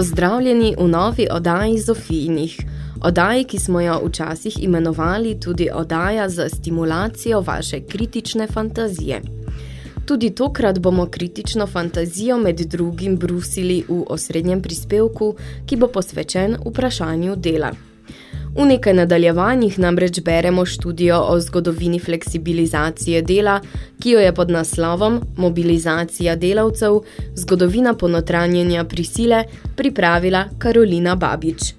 Pozdravljeni v novi oddaji Zofijinih, oddaji, ki smo jo včasih imenovali tudi oddaja za stimulacijo vaše kritične fantazije. Tudi tokrat bomo kritično fantazijo med drugim brusili v osrednjem prispevku, ki bo posvečen vprašanju dela. V nekaj nadaljevanjih namreč beremo študijo o zgodovini fleksibilizacije dela, ki jo je pod naslovom Mobilizacija delavcev, zgodovina ponotranjenja prisile pripravila Karolina Babič.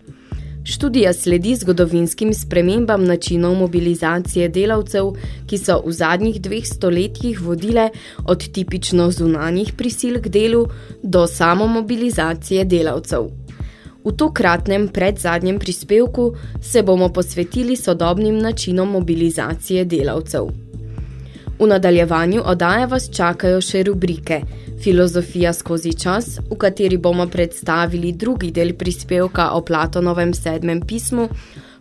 Študija sledi zgodovinskim spremembam načinov mobilizacije delavcev, ki so v zadnjih dveh stoletjih vodile od tipično zunanjih prisil k delu do samomobilizacije delavcev. V tokratnem predzadnjem prispevku se bomo posvetili sodobnim načinom mobilizacije delavcev. V nadaljevanju odaje vas čakajo še rubrike Filozofija skozi čas, v kateri bomo predstavili drugi del prispevka o Platonovem sedmem pismu,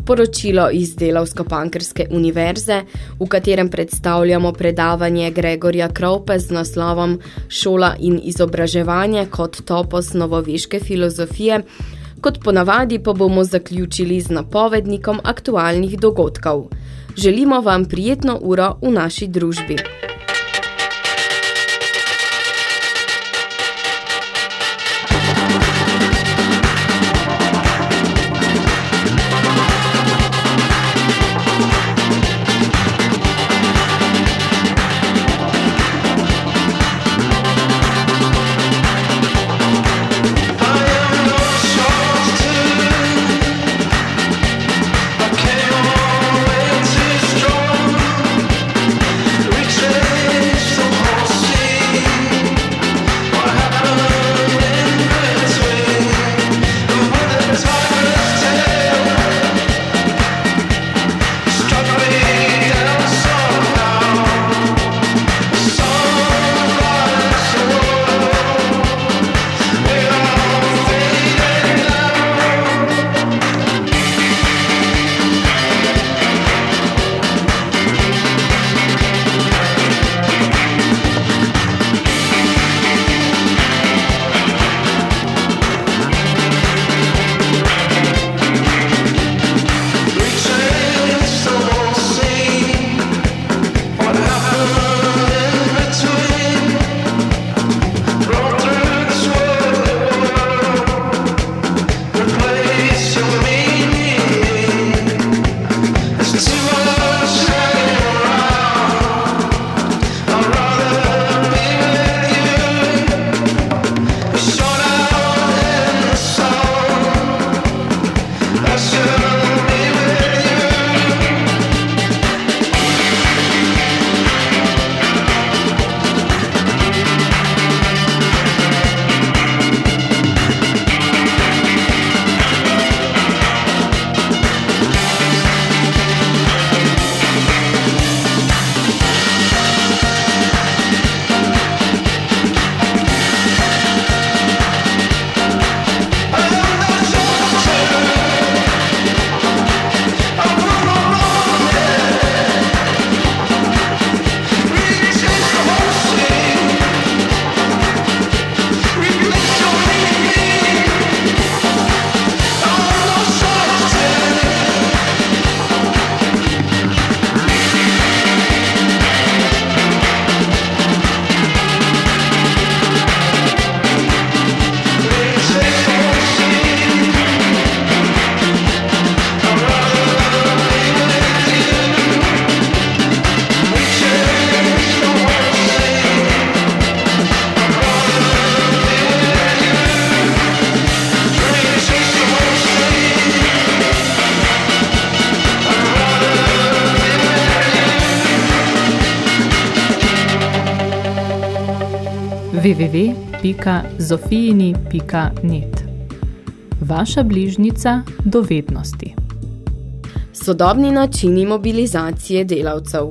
poročilo iz Delavsko-Pankrske univerze, v katerem predstavljamo predavanje Gregorja Krope z naslovom Šola in izobraževanje kot topos novoveške filozofije, Kot ponavadi pa bomo zaključili z napovednikom aktualnih dogodkov. Želimo vam prijetno uro v naši družbi. www.zofijini.net Vaša bližnica do vednosti. Sodobni načini mobilizacije delavcev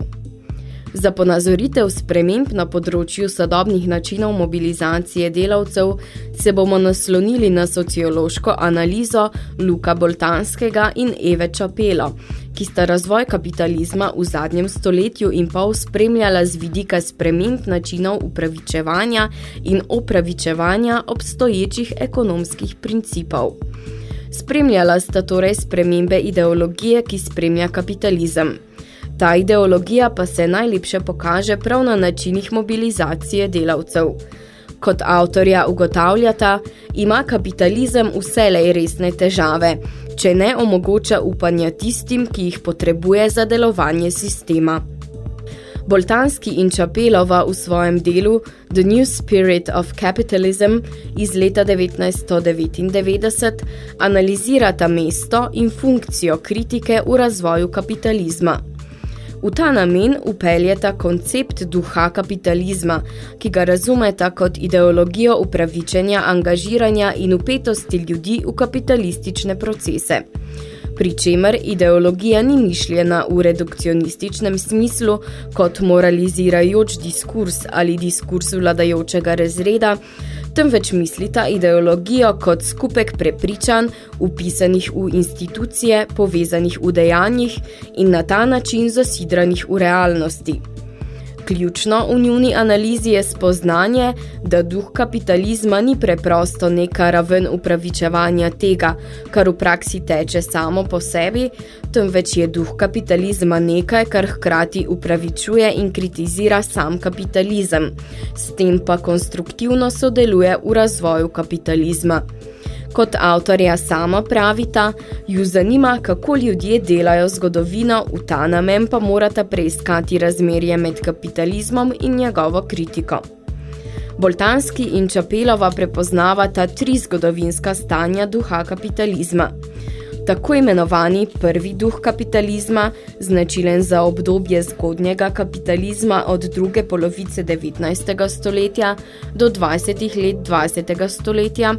Za ponazoritev sprememb na področju sodobnih načinov mobilizacije delavcev se bomo naslonili na sociološko analizo Luka Boltanskega in Eve Čapelo, ki sta razvoj kapitalizma v zadnjem stoletju in pol spremljala z vidika sprememb načinov upravičevanja in opravičevanja obstoječih ekonomskih principov. Spremljala sta torej spremembe ideologije, ki spremlja kapitalizem. Ta ideologija pa se najlepše pokaže prav na načinih mobilizacije delavcev. Kot avtorja ugotavljata, ima kapitalizem vselej resne težave, če ne omogoča upanja tistim, ki jih potrebuje za delovanje sistema. Boltanski in Čapelova v svojem delu The New Spirit of Capitalism iz leta 1999 analizirata mesto in funkcijo kritike v razvoju kapitalizma. V ta namen upeljeta koncept duha kapitalizma, ki ga razumeta kot ideologijo upravičenja, angažiranja in upetosti ljudi v kapitalistične procese. Pričemer ideologija ni mišljena v redukcionističnem smislu kot moralizirajoč diskurs ali diskurs vladajočega razreda, temveč mislita ideologijo kot skupek prepričanj, upisanih v institucije, povezanih v dejanjih in na ta način zasidranih v realnosti. Ključno v njuni analizi je spoznanje, da duh kapitalizma ni preprosto neka raven upravičevanja tega, kar v praksi teče samo po sebi, temveč je duh kapitalizma nekaj, kar hkrati upravičuje in kritizira sam kapitalizem, s tem pa konstruktivno sodeluje v razvoju kapitalizma. Kot avtorja sama pravita, ju zanima, kako ljudje delajo zgodovino, v ta namen pa morata preiskati razmerje med kapitalizmom in njegovo kritiko. Boltanski in Čapelova prepoznavata tri zgodovinska stanja duha kapitalizma – tako imenovani prvi duh kapitalizma, značilen za obdobje zgodnjega kapitalizma od druge polovice 19. stoletja do 20. let 20. stoletja,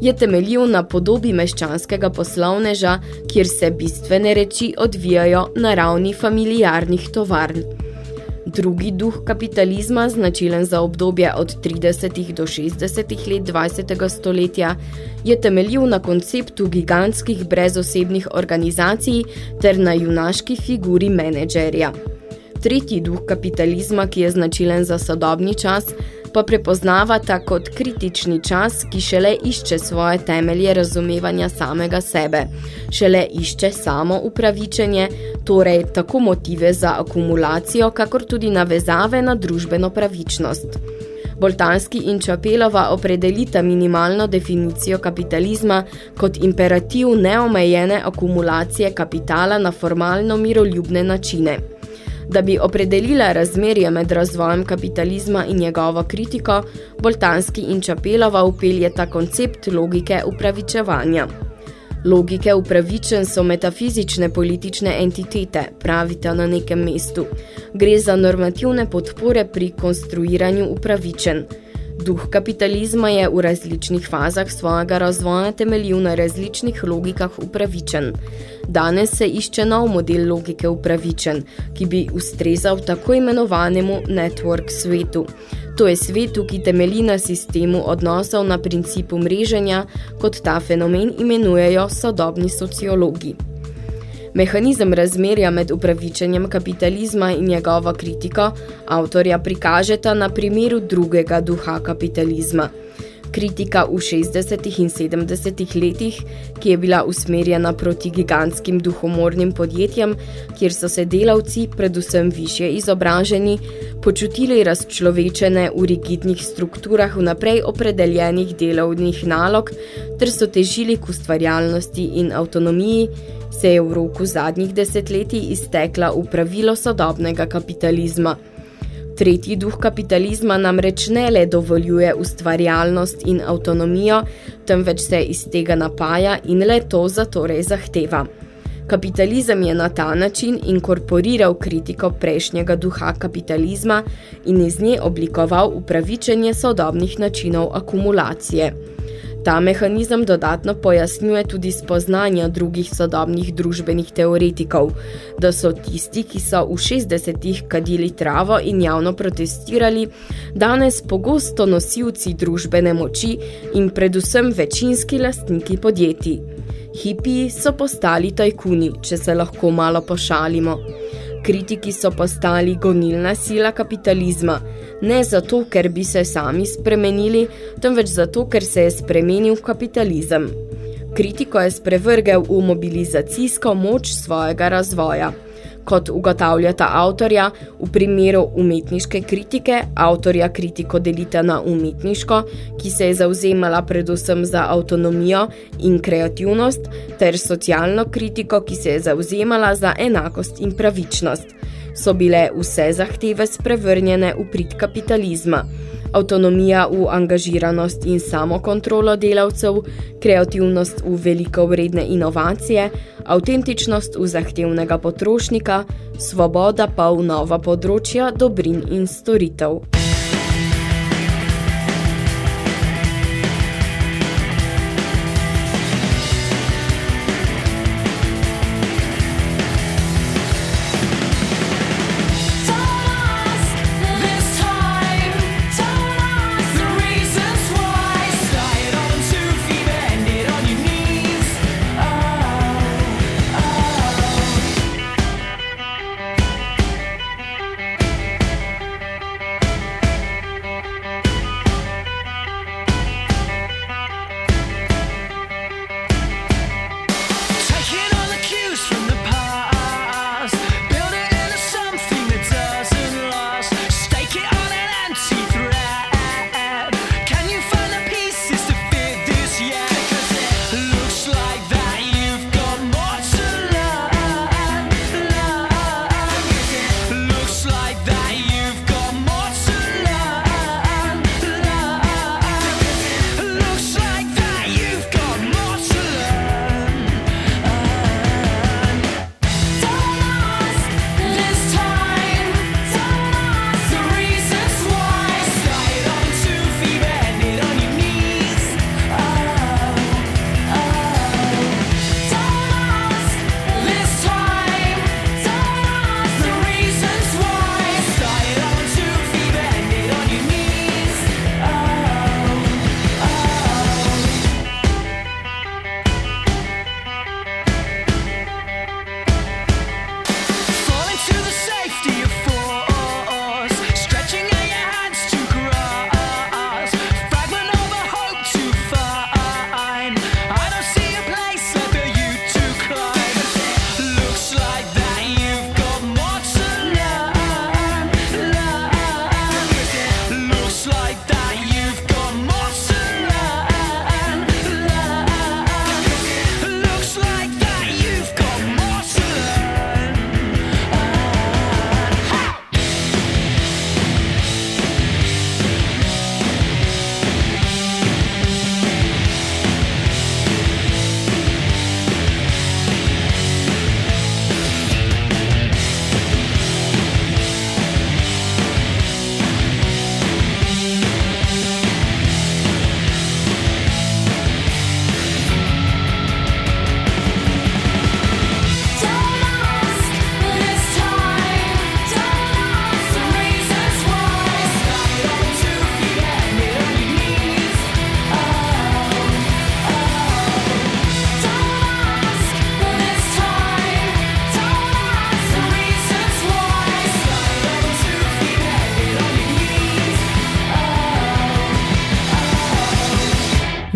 je temeljil na podobi meščanskega poslovneža, kjer se bistvene reči odvijajo na ravni familiarnih tovarn. Drugi duh kapitalizma, značilen za obdobje od 30. do 60. let 20. stoletja, je temeljil na konceptu gigantskih brezosebnih organizacij ter na junaški figuri menedžerja. Tretji duh kapitalizma, ki je značilen za sodobni čas, pa prepoznavata kot kritični čas, ki šele išče svoje temelje razumevanja samega sebe. Šele išče samo upravičenje, torej tako motive za akumulacijo, kakor tudi navezave na družbeno pravičnost. Boltanski in Čapelova opredelita minimalno definicijo kapitalizma kot imperativ neomejene akumulacije kapitala na formalno miroljubne načine. Da bi opredelila razmerje med razvojem kapitalizma in njegovo kritiko, Boltanski in Čapelova upeljeta koncept logike upravičevanja. Logike upravičen so metafizične politične entitete, pravita na nekem mestu. Gre za normativne podpore pri konstruiranju upravičen. Duh kapitalizma je v različnih fazah svojega razvoja temeljil na različnih logikah upravičen. Danes se išče nov model logike upravičen, ki bi ustrezal tako imenovanemu network svetu. To je svetu, ki temeli na sistemu odnosov na principu mreženja, kot ta fenomen imenujejo sodobni sociologi. Mehanizem razmerja med upravičenjem kapitalizma in njegovo kritiko avtorja prikažeta na primeru drugega duha kapitalizma – kritika v 60. in 70. letih, ki je bila usmerjena proti gigantskim duhomornim podjetjem, kjer so se delavci, predvsem višje izobraženi, počutili razčlovečene v rigidnih strukturah vnaprej opredeljenih delovnih nalog, ter so težili k ustvarjalnosti in avtonomiji, se je v roku zadnjih desetletij iztekla v pravilo sodobnega kapitalizma – Tretji duh kapitalizma namreč ne le dovoljuje ustvarjalnost in avtonomijo, temveč se iz tega napaja in le to zatorej zahteva. Kapitalizem je na ta način inkorporiral kritiko prejšnjega duha kapitalizma in iz nje oblikoval upravičenje sodobnih načinov akumulacije. Ta mehanizem dodatno pojasnjuje tudi spoznanja drugih sodobnih družbenih teoretikov, da so tisti, ki so v 60-ih kadili travo in javno protestirali, danes pogosto nosilci družbene moči in predvsem večinski lastniki podjetij. Hipiji so postali tajkuni, če se lahko malo pošalimo. Kritiki so postali gonilna sila kapitalizma, ne zato, ker bi se sami spremenili, temveč zato, ker se je spremenil kapitalizem. Kritiko je sprevrgel v mobilizacijsko moč svojega razvoja. Kot ugotavljata avtorja, v primeru umetniške kritike, avtorja kritiko delita na umetniško, ki se je zauzemala predvsem za avtonomijo in kreativnost, ter socialno kritiko, ki se je zauzemala za enakost in pravičnost. So bile vse zahteve sprevrnjene v prid kapitalizma avtonomija v angažiranost in samokontrolo delavcev, kreativnost v veliko vredne inovacije, avtentičnost v zahtevnega potrošnika, svoboda pa v nova področja dobrin in storitev.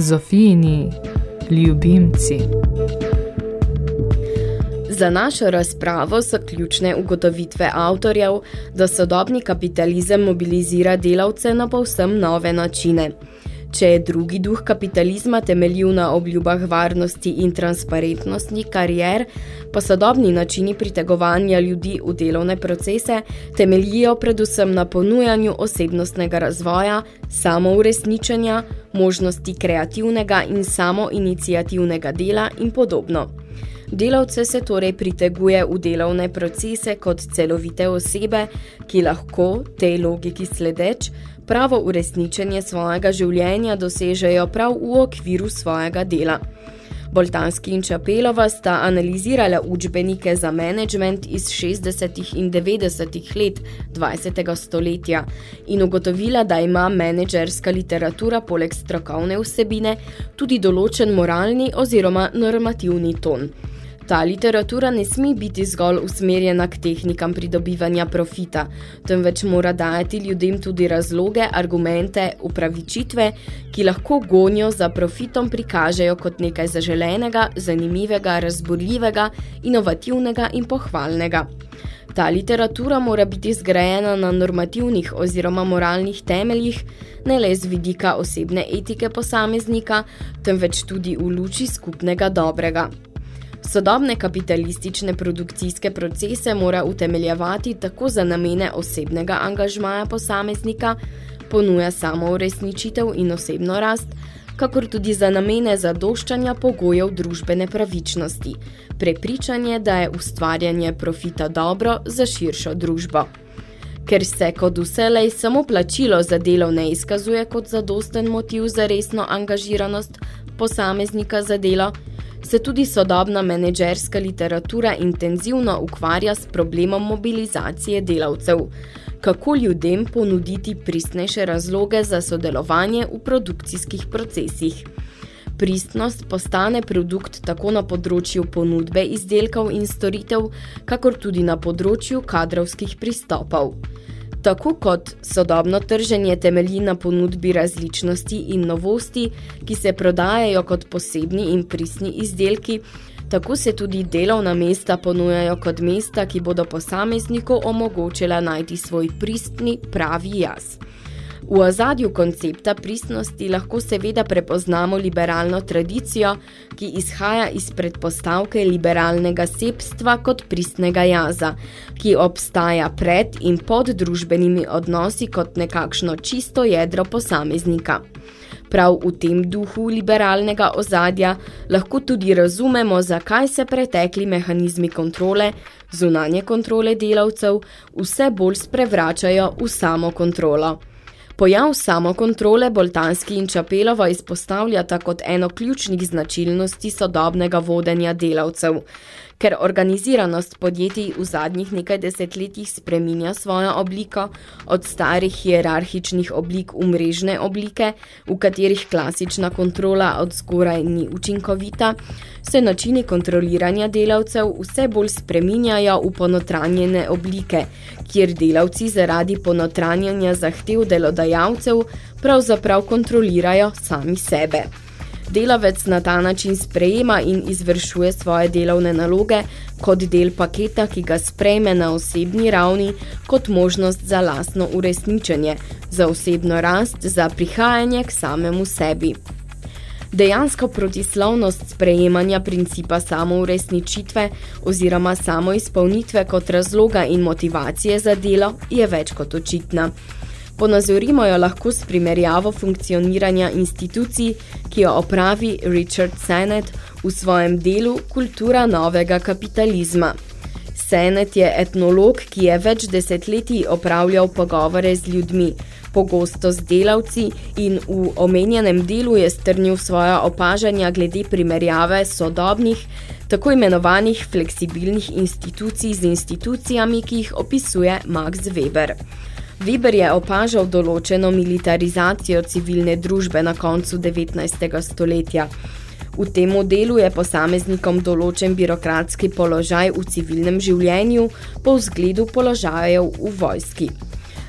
Zofijini ljubimci. Za našo razpravo so ključne ugotovitve avtorjev, da sodobni kapitalizem mobilizira delavce na povsem nove načine. Če je drugi duh kapitalizma temeljil na obljubah varnosti in transparentnosti karier, pa sodobni načini pritegovanja ljudi v delovne procese temeljijo predvsem na ponujanju osebnostnega razvoja, samouresničenja, možnosti kreativnega in samoiniciativnega dela in podobno. Delavce se torej priteguje v delovne procese kot celovite osebe, ki lahko, tej logiki sledeč, pravo uresničenje svojega življenja dosežejo prav v okviru svojega dela. Boltanski in Čapelova sta analizirala učbenike za management iz 60. in 90. let 20. stoletja in ugotovila, da ima menedžerska literatura poleg strokovne vsebine tudi določen moralni oziroma normativni ton. Ta literatura ne sme biti zgolj usmerjena k tehnikam pridobivanja profita, temveč mora dajati ljudem tudi razloge, argumente, upravičitve, ki lahko gonjo za profitom prikažejo kot nekaj zaželenega, zanimivega, razborljivega, inovativnega in pohvalnega. Ta literatura mora biti zgrajena na normativnih oziroma moralnih temeljih, ne le z vidika osebne etike posameznika, temveč tudi v luči skupnega dobrega. Sodobne kapitalistične produkcijske procese mora utemeljevati tako za namene osebnega angažmaja posameznika, ponuja samo uresničitev in osebno rast, kakor tudi za namene zadoščanja pogojev družbene pravičnosti, prepričanje, da je ustvarjanje profita dobro za širšo družbo. Ker se kot vselej samo plačilo za delo ne izkazuje kot zadosten motiv za resno angažiranost posameznika za delo, se tudi sodobna menedžerska literatura intenzivno ukvarja s problemom mobilizacije delavcev. Kako ljudem ponuditi pristnejše razloge za sodelovanje v produkcijskih procesih? Pristnost postane produkt tako na področju ponudbe izdelkov in storitev, kakor tudi na področju kadrovskih pristopov. Tako kot sodobno trženje temelji na ponudbi različnosti in novosti, ki se prodajajo kot posebni in pristni izdelki, tako se tudi delovna mesta ponujajo kot mesta, ki bodo posamezniku omogočila najti svoj pristni pravi jaz. V ozadju koncepta pristnosti lahko seveda prepoznamo liberalno tradicijo, ki izhaja iz predpostavke liberalnega sepstva kot pristnega jaza, ki obstaja pred in pod družbenimi odnosi kot nekakšno čisto jedro posameznika. Prav v tem duhu liberalnega ozadja lahko tudi razumemo, zakaj se pretekli mehanizmi kontrole, zunanje kontrole delavcev, vse bolj sprevračajo v samo kontrolo. Pojav samokontrole Boltanski in Čapelova izpostavljata kot eno ključnih značilnosti sodobnega vodenja delavcev. Ker organiziranost podjetij v zadnjih nekaj desetletjih spreminja svojo obliko od starih hierarhičnih oblik v mrežne oblike, v katerih klasična kontrola od zgoraj ni učinkovita, se načini kontroliranja delavcev vse bolj spreminjajo v ponotranjene oblike, kjer delavci zaradi ponotranjanja zahtev delodajalcev pravzaprav kontrolirajo sami sebe. Delavec na ta način sprejema in izvršuje svoje delovne naloge kot del paketa, ki ga sprejme na osebni ravni kot možnost za lastno uresničenje, za osebno rast, za prihajanje k samemu sebi. Dejansko protislovnost sprejemanja principa samouresničitve oziroma samoizpolnitve kot razloga in motivacije za delo je več kot očitna. Ponazorimo jo lahko s primerjavo funkcioniranja institucij, ki jo opravi Richard Sennett v svojem delu Kultura novega kapitalizma. Sennett je etnolog, ki je več desetletij opravljal pogovore z ljudmi, pogosto z delavci in v omenjenem delu je strnil svoja opažanja glede primerjave sodobnih, tako imenovanih fleksibilnih institucij z institucijami, ki jih opisuje Max Weber. Weber je opažal določeno militarizacijo civilne družbe na koncu 19. stoletja. V tem modelu je posameznikom določen birokratski položaj v civilnem življenju po vzgledu položajev v vojski.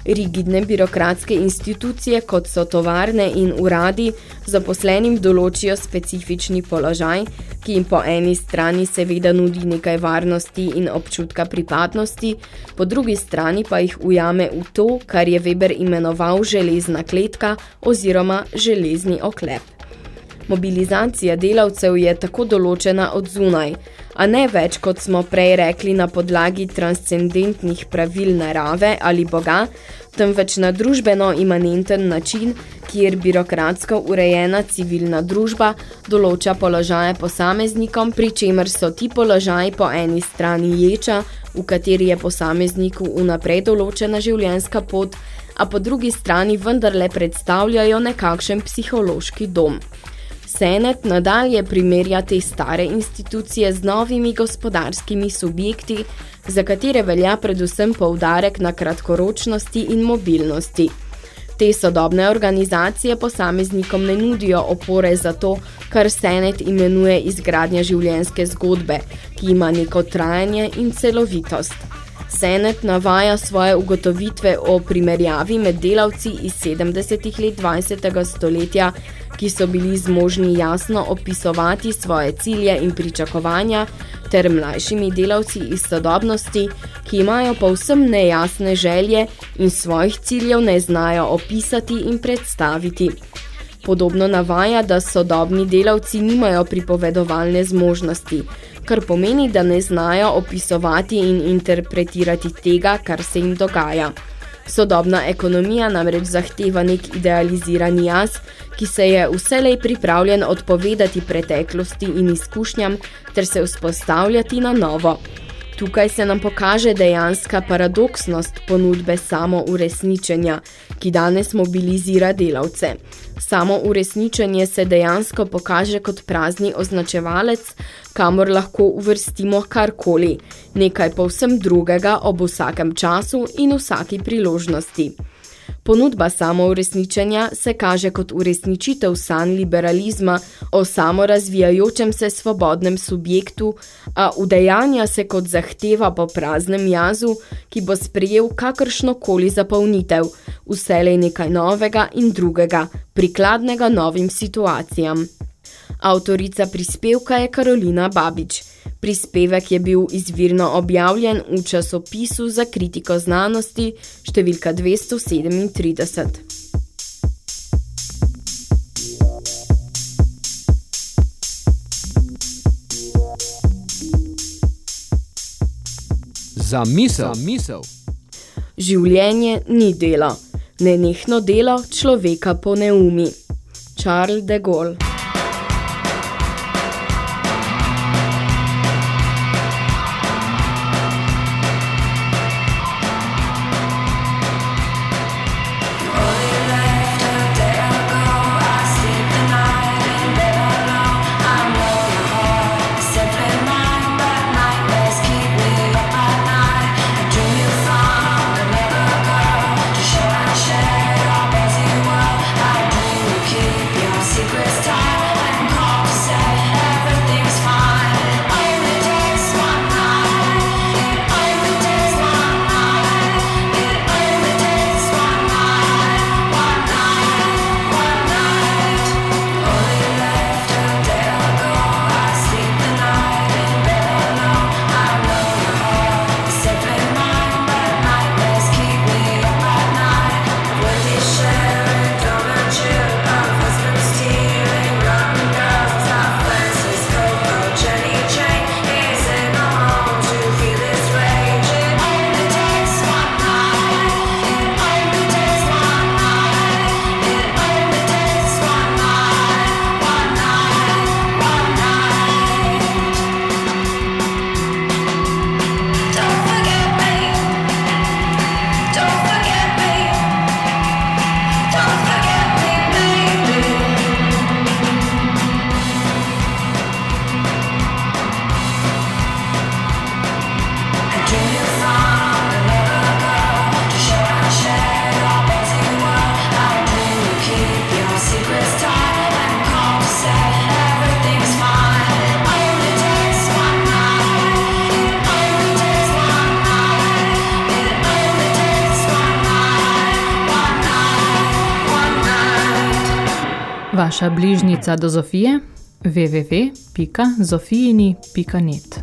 Rigidne birokratske institucije, kot so tovarne in uradi, zaposlenim določijo specifični položaj, ki jim po eni strani seveda nudi nekaj varnosti in občutka pripadnosti, po drugi strani pa jih ujame v to, kar je Weber imenoval železna kletka oziroma železni oklep. Mobilizacija delavcev je tako določena od zunaj, a ne več, kot smo prej rekli, na podlagi transcendentnih pravil narave ali Boga, temveč na družbeno imanenten način, kjer birokratsko urejena civilna družba določa položaje posameznikom, pri čemer so ti položaji po eni strani ječa, v kateri je posamezniku vnaprej določena življenjska pot, a po drugi strani vendarle predstavljajo nekakšen psihološki dom. Senet nadalje primerja te stare institucije z novimi gospodarskimi subjekti, za katere velja predvsem poudarek na kratkoročnosti in mobilnosti. Te sodobne organizacije posameznikom ne nudijo opore za to, kar Senet imenuje izgradnja življenjske zgodbe, ki ima neko trajanje in celovitost. Senet navaja svoje ugotovitve o primerjavi med delavci iz 70. let 20. stoletja, ki so bili zmožni jasno opisovati svoje cilje in pričakovanja, ter mlajšimi delavci iz sodobnosti, ki imajo povsem nejasne želje in svojih ciljev ne znajo opisati in predstaviti. Podobno navaja, da sodobni delavci nimajo pripovedovalne zmožnosti, kar pomeni, da ne znajo opisovati in interpretirati tega, kar se jim dogaja. Sodobna ekonomija namreč zahteva nek idealizirani jaz, ki se je vselej pripravljen odpovedati preteklosti in izkušnjam ter se vzpostavljati na novo. Tukaj se nam pokaže dejanska paradoksnost ponudbe samo uresničenja, ki danes mobilizira delavce. Samo uresničenje se dejansko pokaže kot prazni označevalec, kamor lahko uvrstimo karkoli, nekaj povsem drugega ob vsakem času in vsaki priložnosti. Ponudba samouresničenja se kaže kot uresničitev sanj liberalizma o samorazvijajočem se svobodnem subjektu, a udejanja se kot zahteva po praznem jazu, ki bo sprejel kakršnokoli zapolnitev, vselej nekaj novega in drugega, prikladnega novim situacijam. Avtorica prispevka je Karolina Babič. Prispevek je bil izvirno objavljen v časopisu za kritiko znanosti številka 237. Za misel. Za misel. Življenje ni delo. Nenehno delo človeka po neumi. Charles de Gaulle Vaša bližnica do Zofije www.zofijini.net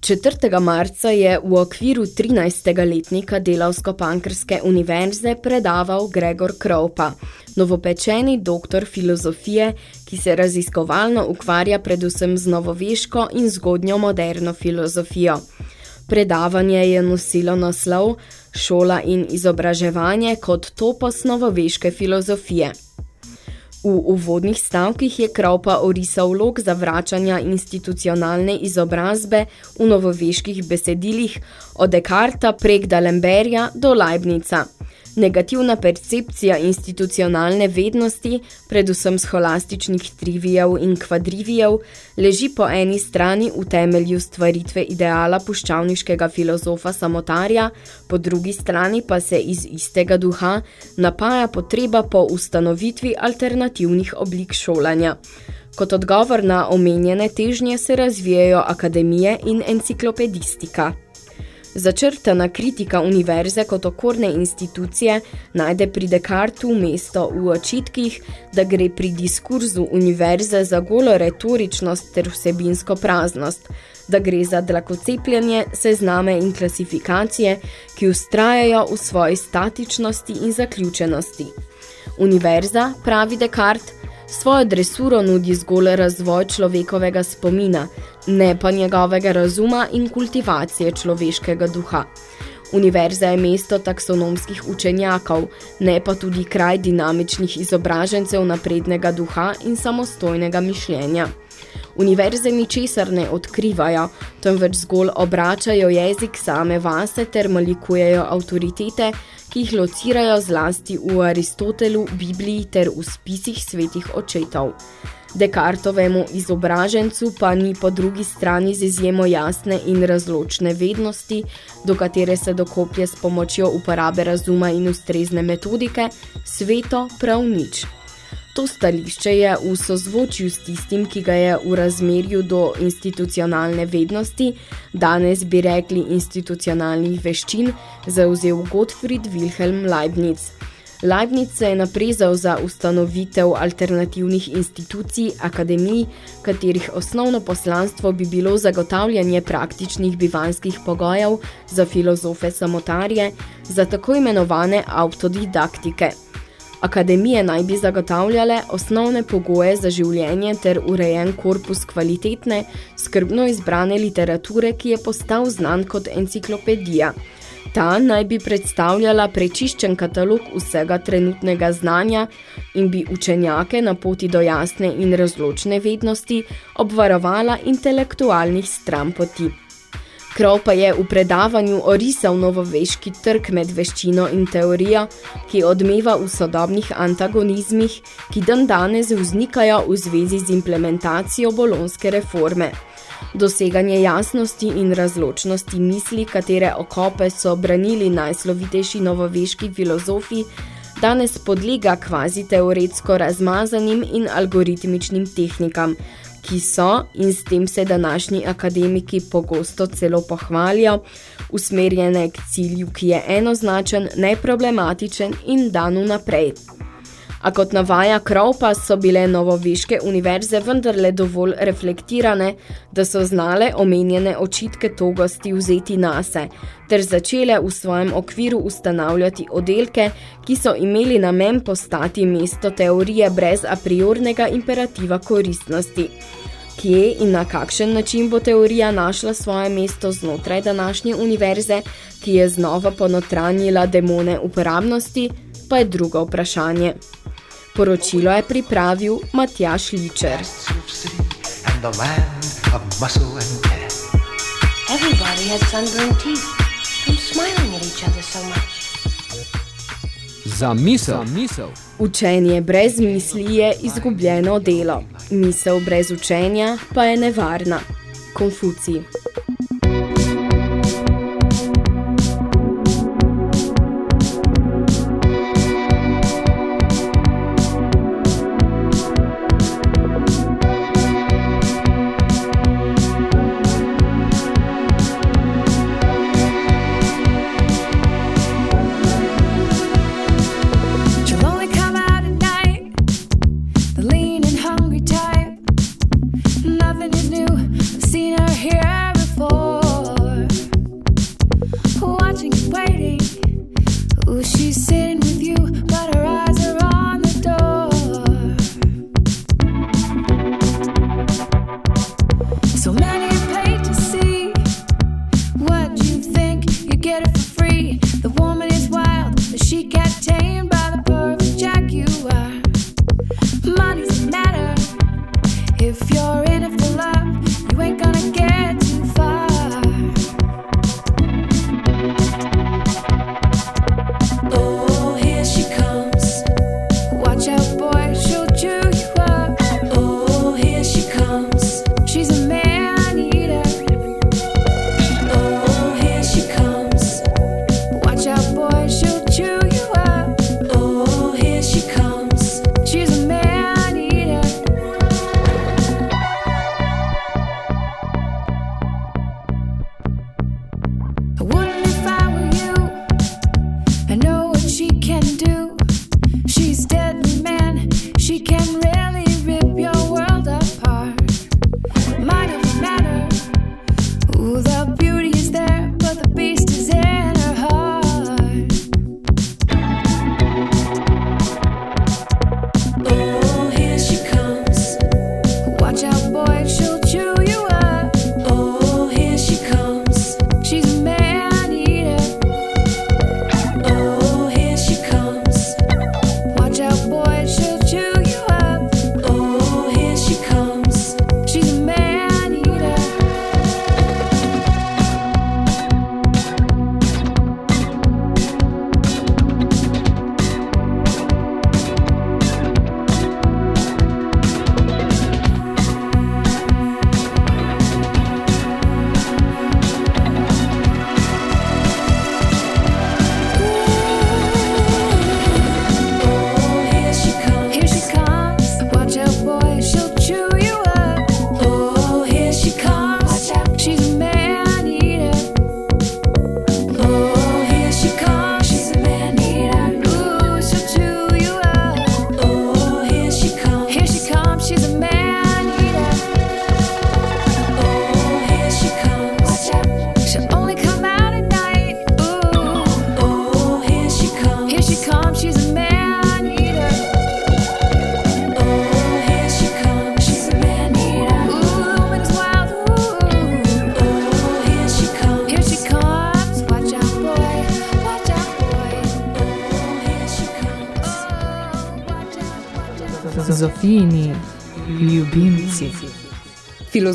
4. marca je v okviru 13. letnika Delavsko-Pankrske univerze predaval Gregor Kroupa, novopečeni doktor filozofije, ki se raziskovalno ukvarja predvsem z novoveško in zgodnjo moderno filozofijo. Predavanje je nosilo naslov Šola in izobraževanje kot topos novoveške filozofije. V uvodnih stavkih je Kraupa orisal lok zavračanja institucionalne izobrazbe v novoveških besedilih od Descarta prek Dalemberja do Leibnica – Negativna percepcija institucionalne vednosti, predvsem scholastičnih trivijev in kvadrivijev, leži po eni strani v temelju stvaritve ideala puščavniškega filozofa samotarja, po drugi strani pa se iz istega duha napaja potreba po ustanovitvi alternativnih oblik šolanja. Kot odgovor na omenjene težnje se razvijajo akademije in enciklopedistika. Začrtana kritika univerze kot okorne institucije najde pri Descartu mesto v očitkih, da gre pri diskurzu univerze za golo retoričnost ter vsebinsko praznost, da gre za dlakocepljanje, sezname in klasifikacije, ki ustrajajo v svoji statičnosti in zaključenosti. Univerza, pravi Descartes, svojo dresuro nudi zgolj razvoj človekovega spomina, ne pa njegovega razuma in kultivacije človeškega duha. Univerza je mesto taksonomskih učenjakov, ne pa tudi kraj dinamičnih izobražencev naprednega duha in samostojnega mišljenja. Univerze mi česar ne odkrivajo, temveč zgolj obračajo jezik same vase ter malikujejo avtoritete, ki jih locirajo zlasti v Aristotelu, Bibliji ter v spisih svetih očetov. Descartovemu izobražencu pa ni po drugi strani z izjemo jasne in razločne vednosti, do katere se dokoplje s pomočjo uporabe razuma in ustrezne metodike, sveto prav nič. To stališče je v sozvočju s tistim, ki ga je v razmerju do institucionalne vednosti, danes bi rekli institucionalnih veščin, zauzel Gottfried Wilhelm Leibniz. Leibniz se je naprezal za ustanovitev alternativnih institucij, akademij, katerih osnovno poslanstvo bi bilo zagotavljanje praktičnih bivanskih pogojev za filozofe samotarje, za tako imenovane autodidaktike – Akademije naj bi zagotavljale osnovne pogoje za življenje ter urejen korpus kvalitetne, skrbno izbrane literature, ki je postal znan kot enciklopedija. Ta naj bi predstavljala prečiščen katalog vsega trenutnega znanja in bi učenjake na poti do jasne in razločne vednosti obvarovala intelektualnih stran poti. Krov pa je v predavanju orisal novoveški trg med veščino in teorijo, ki odmeva v sodobnih antagonizmih, ki dan danes vznikajo v zvezi z implementacijo bolonske reforme. Doseganje jasnosti in razločnosti misli, katere okope so branili najslovitejši novoveški filozofi, danes podlega kvazi teoretsko razmazanim in algoritmičnim tehnikam, ki so, in s tem se današnji akademiki pogosto celo pohvalijo, usmerjene k cilju, ki je enoznačen, neproblematičen in dan naprej. A kot navaja Krov pa so bile novoveške univerze vendarle dovolj reflektirane, da so znale omenjene očitke togosti vzeti nase, ter začele v svojem okviru ustanavljati oddelke, ki so imeli namen postati mesto teorije brez a priornega imperativa koristnosti. Kje in na kakšen način bo teorija našla svoje mesto znotraj današnje univerze, ki je znova ponotranjila demone uporabnosti, pa je drugo vprašanje. Poročilo je pripravil Matjaš Ličer. Everybody has sunburned teeth from smiling at each other so much. Za misel. Za misel. Učenje brez misli je izgubljeno delo. Misel brez učenja pa je nevarna. Konfucij.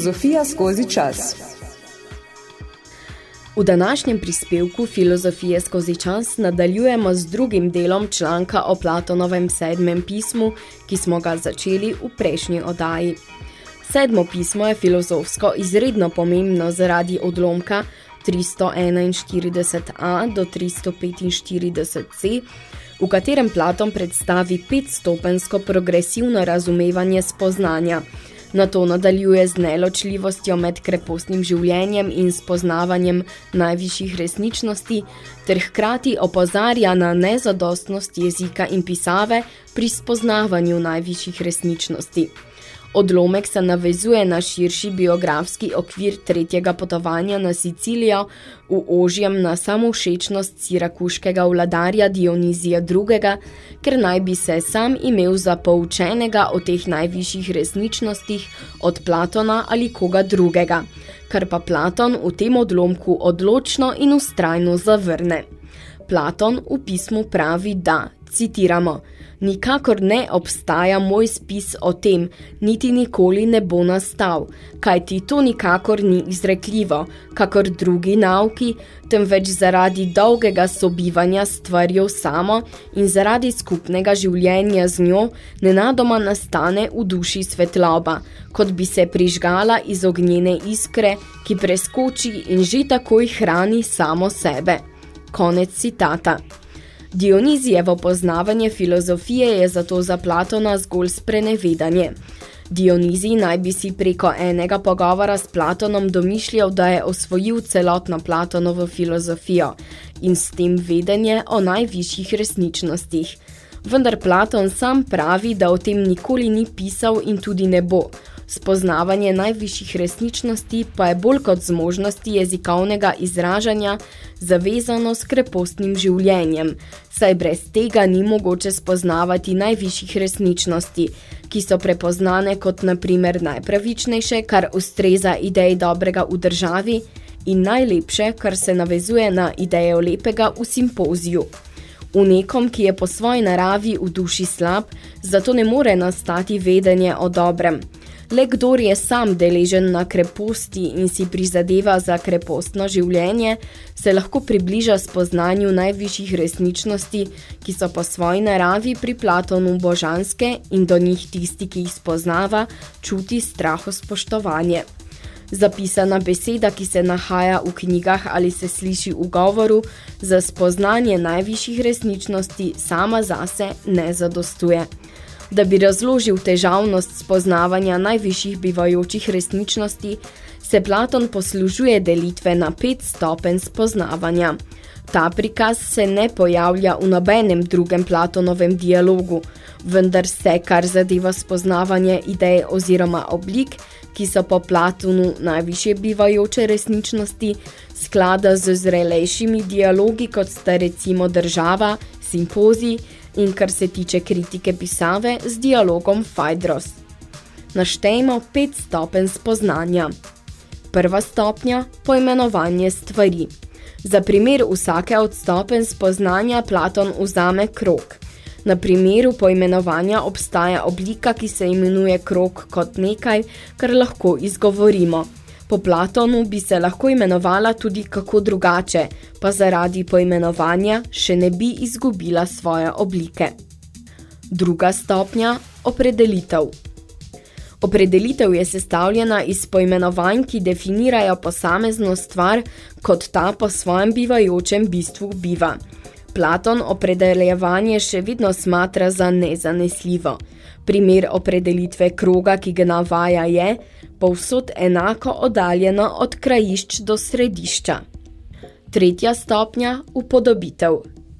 Filozofija skozi čas. V današnjem prispevku Filozofije skozi čas nadaljujemo z drugim delom članka o Platonovem sedmem pismu, ki smo ga začeli v prejšnji oddaji. Sedmo pismo je filozofsko izredno pomembno zaradi odlomka 341a do 345c, v katerem Platon predstavi petstopensko progresivno razumevanje spoznanja. Na to nadaljuje z neločljivostjo med krepostnim življenjem in spoznavanjem najvišjih resničnosti, ter hkrati opozarja na nezadostnost jezika in pisave pri spoznavanju najvišjih resničnosti. Odlomek se navezuje na širši biografski okvir tretjega potovanja na Sicilijo v ožjem na samovšečnost sirakuškega vladarja Dionizija II., ker naj bi se sam imel za poučenega o teh najvišjih resničnostih od Platona ali koga drugega, kar pa Platon v tem odlomku odločno in ustrajno zavrne. Platon v pismu pravi, da, citiramo, Nikakor ne obstaja moj spis o tem, niti nikoli ne bo nastal, kaj ti to nikakor ni izrekljivo, kakor drugi nauki, temveč zaradi dolgega sobivanja stvarjo samo in zaradi skupnega življenja z njo nenadoma nastane v duši svetloba, kot bi se prižgala iz ognjene iskre, ki preskoči in že takoj hrani samo sebe. Konec citata. Dionizijevo poznavanje filozofije je zato za Platona zgolj sprenevedanje. Dionizij naj bi si preko enega pogovora s Platonom domišljal, da je osvojil celotno Platonovo filozofijo in s tem vedenje o najvišjih resničnostih. Vendar Platon sam pravi, da o tem nikoli ni pisal in tudi ne bo, Spoznavanje najvišjih resničnosti pa je bolj kot zmožnosti jezikovnega izražanja zavezano s krepostnim življenjem, saj brez tega ni mogoče spoznavati najvišjih resničnosti, ki so prepoznane kot na primer najpravičnejše, kar ustreza ideji dobrega v državi, in najlepše, kar se navezuje na idejo lepega v simpoziju. V nekom, ki je po svoji naravi v duši slab, zato ne more nastati vedenje o dobrem – Le kdor je sam deležen na kreposti in si prizadeva za krepostno življenje, se lahko približa spoznanju najvišjih resničnosti, ki so po svoji naravi pri Platonu božanske in do njih tisti, ki jih spoznava, čuti straho spoštovanje. Zapisana beseda, ki se nahaja v knjigah ali se sliši v govoru, za spoznanje najvišjih resničnosti sama zase ne zadostuje da bi razložil težavnost spoznavanja najvišjih bivajočih resničnosti, se Platon poslužuje delitve na pet stopen spoznavanja. Ta prikaz se ne pojavlja v nobenem drugem Platonovem dialogu, vendar se, kar zadeva spoznavanje idej oziroma oblik, ki so po Platonu najviše bivajoče resničnosti, sklada z zrelejšimi dialogi, kot sta recimo država, simpozij, in kar se tiče kritike pisave z dialogom Phaedros. Naštejmo pet stopen spoznanja. Prva stopnja – poimenovanje stvari. Za primer vsake od stopen spoznanja Platon vzame krok. Na primeru poimenovanja obstaja oblika, ki se imenuje krok kot nekaj, kar lahko izgovorimo – Po Platonu bi se lahko imenovala tudi kako drugače, pa zaradi poimenovanja še ne bi izgubila svoje oblike. Druga stopnja – opredelitev. Opredelitev je sestavljena iz poimenovanj, ki definirajo posamezno stvar, kot ta po svojem bivajočem bistvu biva. Platon opredeljevanje še vedno smatra za nezanesljivo. Primer opredelitve kroga, ki ga navaja je, povsod enako oddaljeno od krajišč do središča. Tretja stopnja – upodobitev.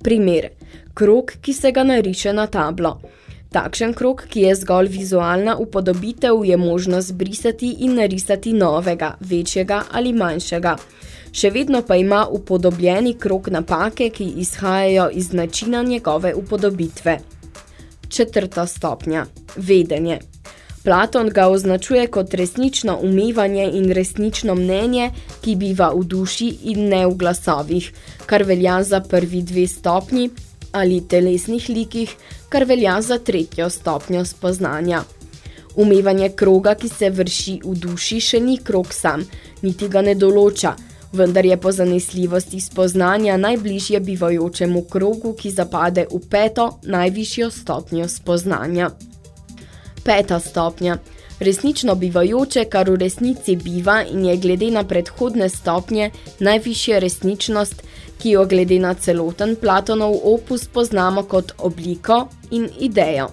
Primer. Krog, ki se ga nariše na tablo. Takšen krog, ki je zgolj vizualna upodobitev, je možno zbrisati in narisati novega, večjega ali manjšega. Še vedno pa ima upodobljeni krog napake, ki izhajajo iz načina njegove upodobitve. Četrta stopnja. Vedenje. Platon ga označuje kot resnično umevanje in resnično mnenje, ki biva v duši in ne v glasovih, kar velja za prvi dve stopnji, ali telesnih likih, kar velja za tretjo stopnjo spoznanja. Umevanje kroga, ki se vrši v duši, še ni krog sam, niti ga ne določa, vendar je po zanesljivosti spoznanja najbližje bivajočemu krogu, ki zapade v peto, najvišjo stopnjo spoznanja. Peta stopnja. Resnično bivajoče, kar v resnici biva in je glede na predhodne stopnje najvišja resničnost, ki jo glede na celoten Platonov opus poznamo kot obliko in idejo.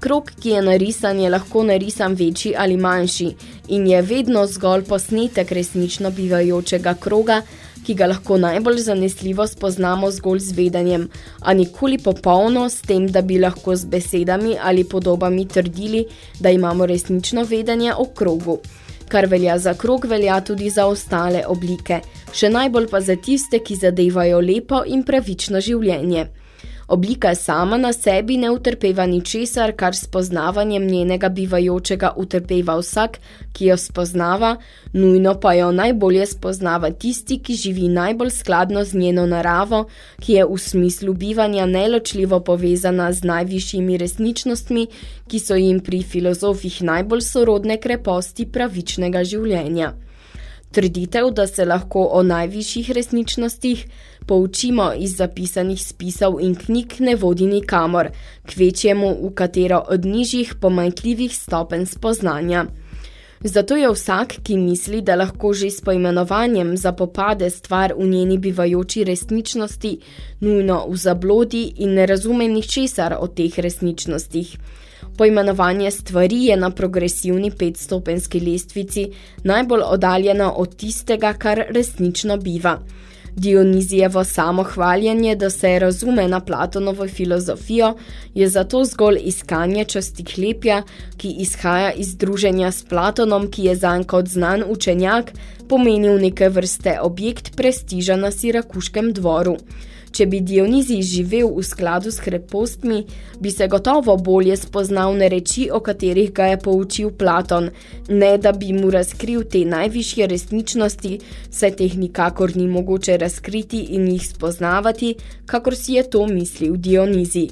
Krog, ki je narisan, je lahko narisan večji ali manjši in je vedno zgolj posnetek resnično bivajočega kroga, ki ga lahko najbolj zanesljivo spoznamo zgolj z vedanjem, a nikoli popolno s tem, da bi lahko z besedami ali podobami trdili, da imamo resnično vedenje o krogu. Kar velja za krog, velja tudi za ostale oblike, še najbolj pa za tiste, ki zadevajo lepo in pravično življenje. Oblika sama na sebi ne utrpeva ničesar, kar spoznavanjem njenega bivajočega utrpeva vsak, ki jo spoznava, nujno pa jo najbolje spoznava tisti, ki živi najbolj skladno z njeno naravo, ki je v smislu bivanja neločljivo povezana z najvišjimi resničnostmi, ki so jim pri filozofih najbolj sorodne kreposti pravičnega življenja. Trditev, da se lahko o najvišjih resničnostih poučimo iz zapisanih spisov in knjig ne vodi nikamor, kvečjemu v katero od nižjih pomanjkljivih stopen spoznanja. Zato je vsak, ki misli, da lahko že s poimenovanjem zapopade stvar v njeni bivajoči resničnosti, nujno v zablodi in ne razume ničesar o teh resničnostih. Poimenovanje stvari je na progresivni petstopenski lestvici najbolj oddaljeno od tistega, kar resnično biva. Dionizijevo samohvaljenje, da se razume na Platonovo filozofijo, je zato zgolj iskanje časti klepja, ki izhaja iz druženja s Platonom, ki je zanj kot znan učenjak, pomenil neke vrste objekt prestiža na Sirakuškem dvoru. Če bi Dionizij živel v skladu s krepostmi, bi se gotovo bolje spoznal na reči, o katerih ga je poučil Platon, ne da bi mu razkril te najvišje resničnosti, se teh nikakor ni mogoče razkriti in jih spoznavati, kakor si je to mislil Dionizij.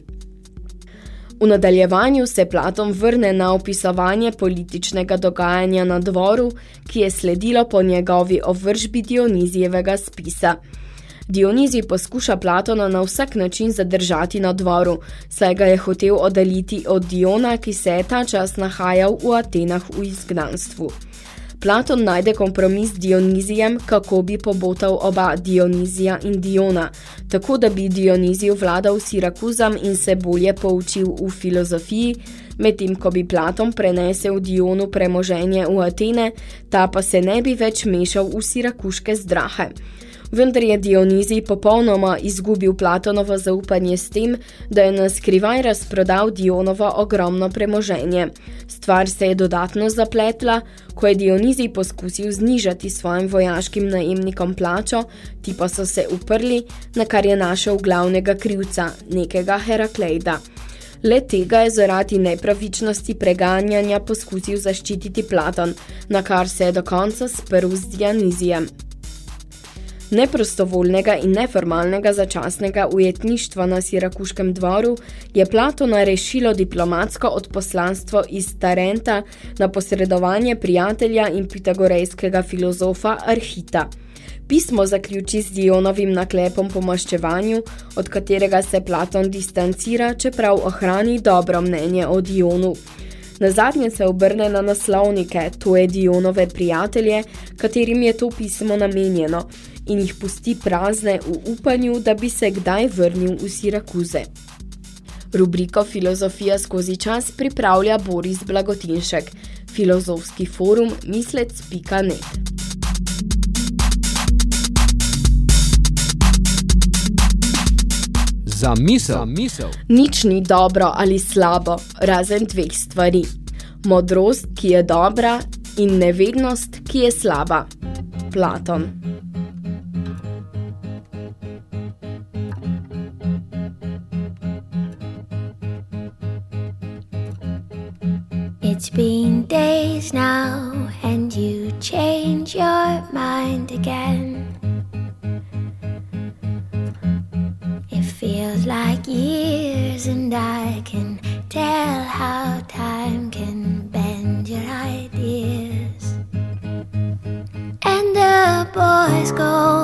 V nadaljevanju se Platon vrne na opisovanje političnega dogajanja na dvoru, ki je sledilo po njegovi ovržbi Dionizijevega spisa – Dionizij poskuša Platona na vsak način zadržati na dvoru, saj ga je hotel oddaliti od Diona, ki se je ta čas nahajal v Atenah v izgnanstvu. Platon najde kompromis z Dionizijem, kako bi pobotal oba Dionizija in Diona, tako da bi Dioniziju vladal Sirakuzam in se bolje poučil v filozofiji, medtem ko bi Platon prenesel Dionu premoženje v Atene, ta pa se ne bi več mešal v sirakuške zdrahe vendar je Dionizij popolnoma izgubil Platonovo zaupanje s tem, da je na skrivaj razprodal Dionovo ogromno premoženje. Stvar se je dodatno zapletla, ko je Dionizij poskusil znižati svojim vojaškim najemnikom plačo, ti pa so se uprli, na kar je našel glavnega krivca, nekega Heraklejda. Le tega je zaradi nepravičnosti preganjanja poskusil zaščititi Platon, na kar se je do konca sprl z Dionizijem neprostovoljnega in neformalnega začasnega ujetništva na Sirakuškem dvoru, je Platona rešilo diplomatsko odposlanstvo iz Tarenta na posredovanje prijatelja in pitagorejskega filozofa Arhita. Pismo zaključi z Dionovim naklepom po maščevanju, od katerega se Platon distancira, čeprav ohrani dobro mnenje o Dionu. Na zadnje se obrne na naslovnike, to je Dionove prijatelje, katerim je to pismo namenjeno, in jih pusti prazne v upanju, da bi se kdaj vrnil v Sirakuze. Rubriko Filozofija skozi čas pripravlja Boris Blagotinšek, filozofski forum mislec.net. Za misel. Za misel. Nič ni dobro ali slabo, razen dveh stvari. Modrost, ki je dobra, in nevednost, ki je slaba. Platon. been days now, and you change your mind again. It feels like years, and I can tell how time can bend your ideas. And the boys go.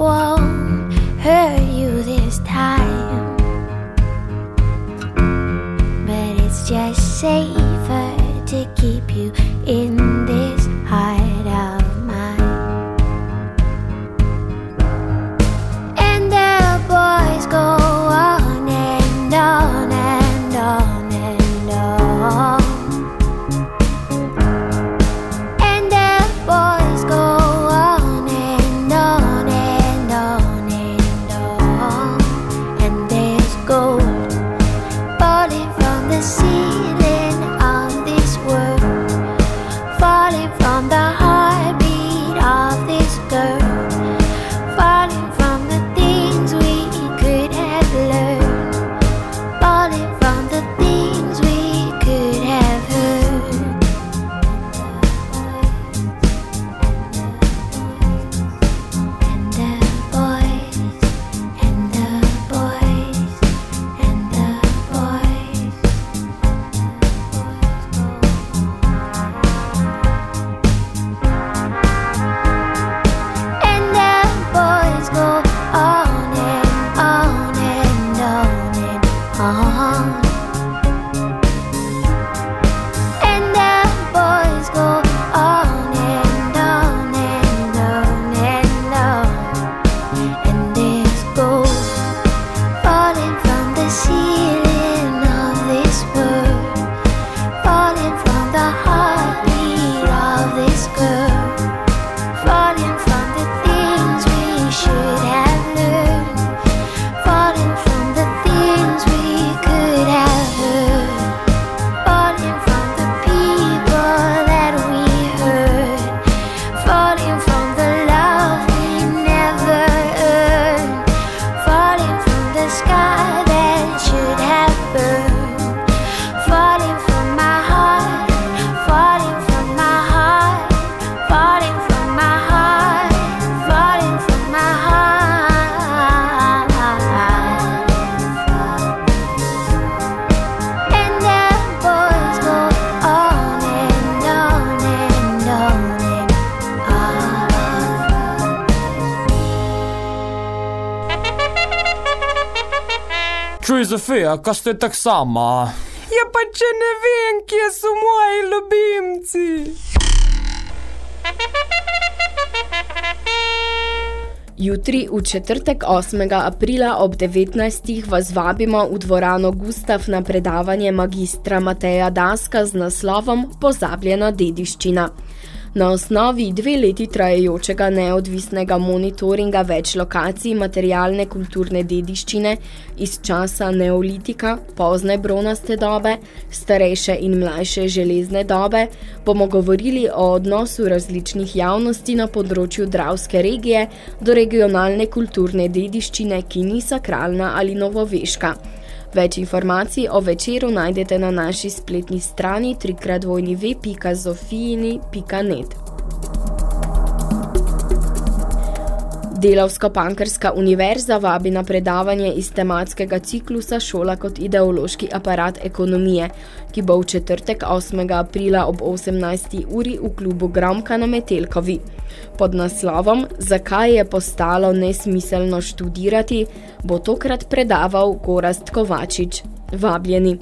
Won't hurt you this time. But it's just safer Zofija, kaj ste tak sama? Ja, pa če ne vem, kje so moji ljubimci. Jutri, v četrtek 8. aprila ob 19. vas vabimo v dvorano Gustav na predavanje magistra Mateja Daska z naslovom Pozabljena dediščina. Na osnovi dve leti trajajočega neodvisnega monitoringa več lokacij materialne kulturne dediščine iz časa neolitika, pozne bronaste dobe, starejše in mlajše železne dobe, bomo govorili o odnosu različnih javnosti na področju Dravske regije do regionalne kulturne dediščine, ki ni sakralna ali novoveška. Več informacij o večeru najdete na naši spletni strani www.zofijini.net. Delavsko-pankrska univerza vabi na predavanje iz tematskega ciklusa Šola kot ideološki aparat ekonomije, ki bo v četrtek 8. aprila ob 18. uri v klubu Gramka na Metelkovi. Pod naslovom Zakaj je postalo nesmiselno študirati, bo tokrat predaval Gorast Kovačič. Vabljeni.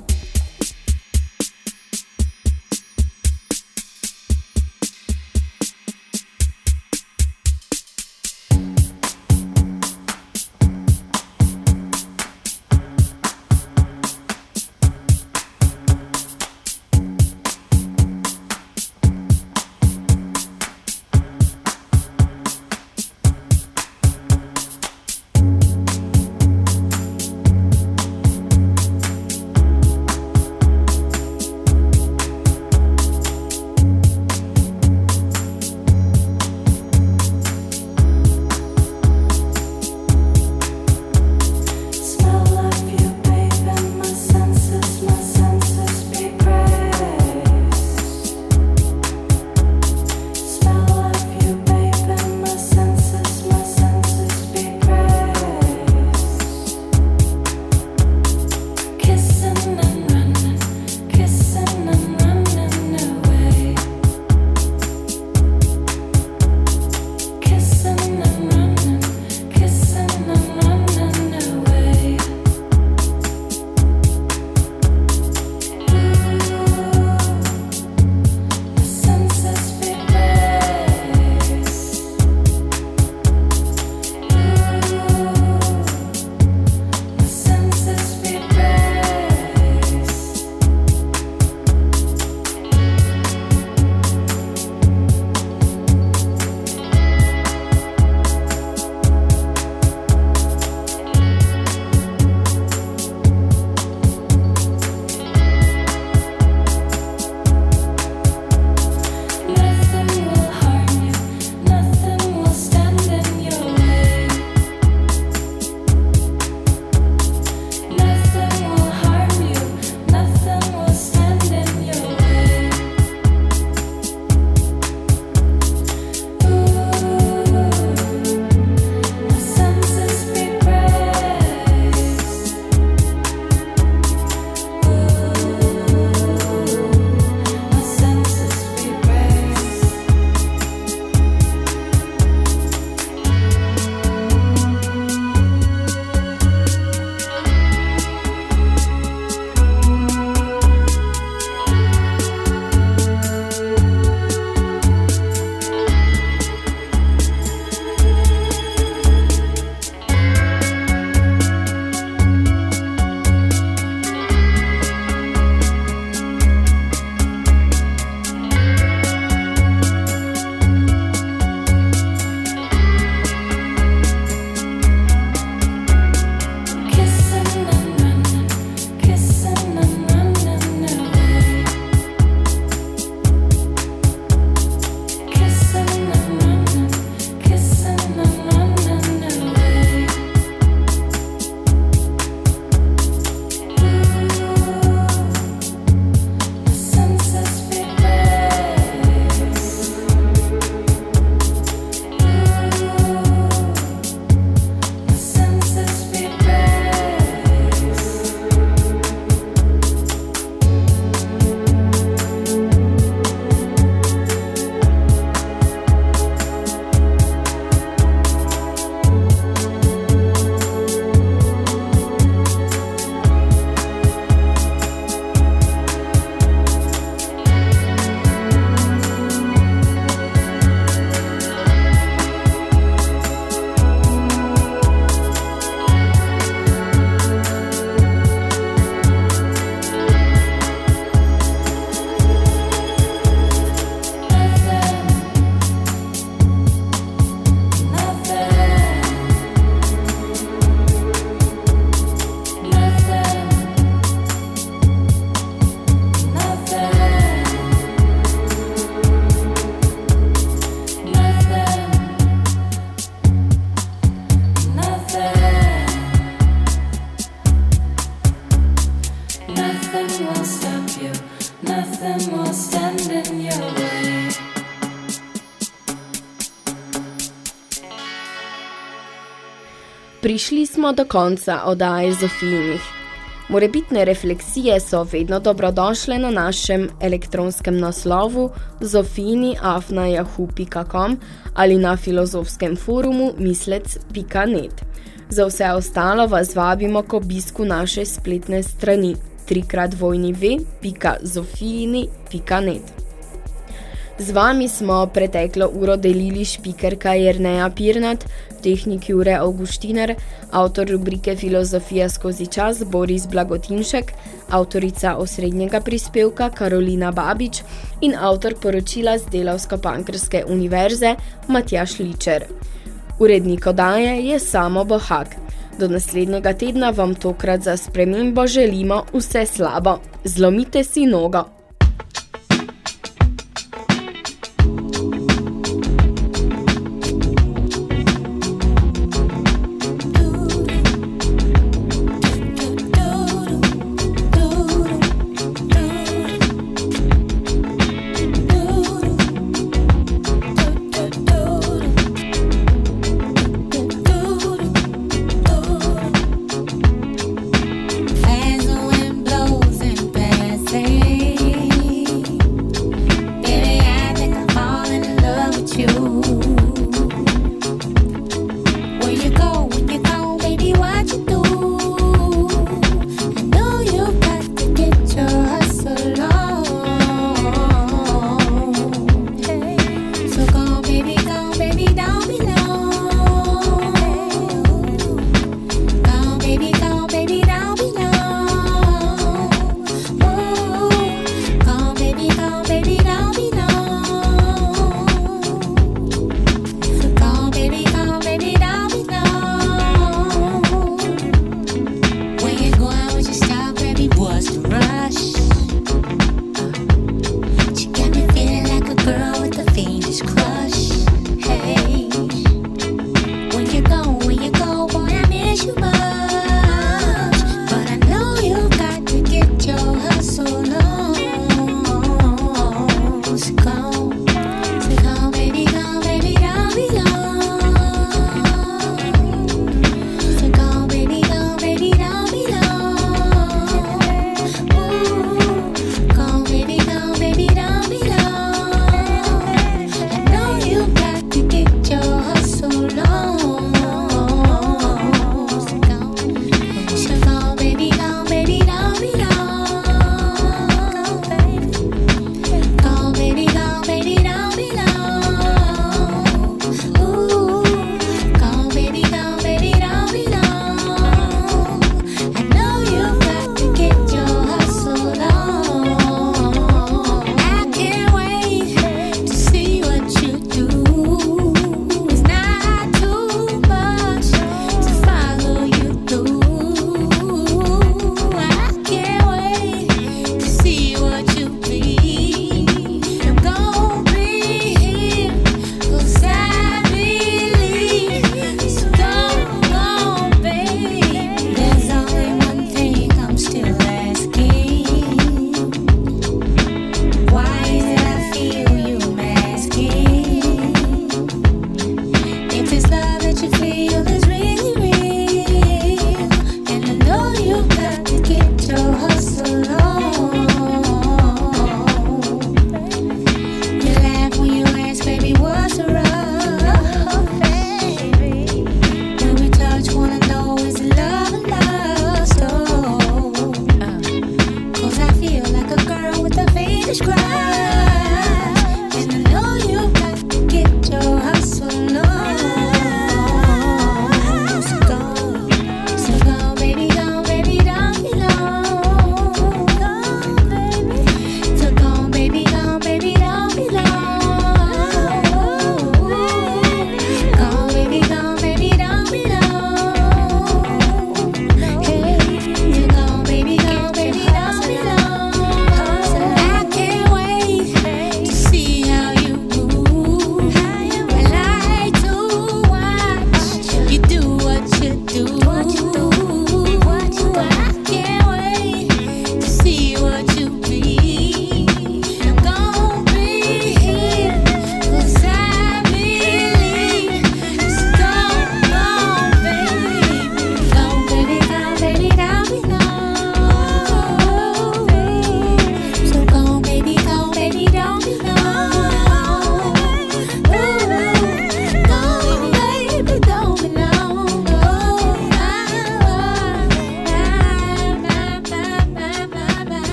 Smo do konca odaje Zofijinih. Morebitne refleksije so vedno dobrodošle na našem elektronskem naslovu zofini.afnajahu.com ali na filozofskem forumu mislec.net. Za vse ostalo vas vabimo k obisku naše spletne strani www.zofijini.net. Z vami smo preteklo uro delili špikerka Jerneja Pirnat, tehnik Jure Augustiner, avtor rubrike Filozofija skozi čas Boris Blagotinšek, avtorica osrednjega prispevka Karolina Babič in avtor poročila z Delavsko-Pankrske univerze Matjaš Ličer. Urednik odaje je Samo Bohak. Do naslednjega tedna vam tokrat za spremembo želimo vse slabo. Zlomite si nogo.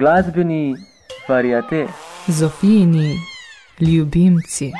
Izobraževalno-glasbeni variate. Zofijini ljubimci.